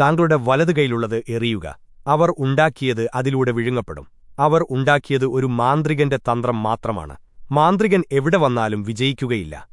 താങ്കളുടെ വലതുകൈയിലുള്ളത് എറിയുക. അവർ ഉണ്ടാക്കിയത് അതിലൂടെ വിഴുങ്ങപ്പെടും. അവർ ഉണ്ടാക്കിയത് ഒരു മാന്ത്രികന്റെ തന്ത്രം മാത്രമാണ്. മാന്ത്രികൻ എവിടെ വന്നാലും വിജയിക്കുകയില്ല.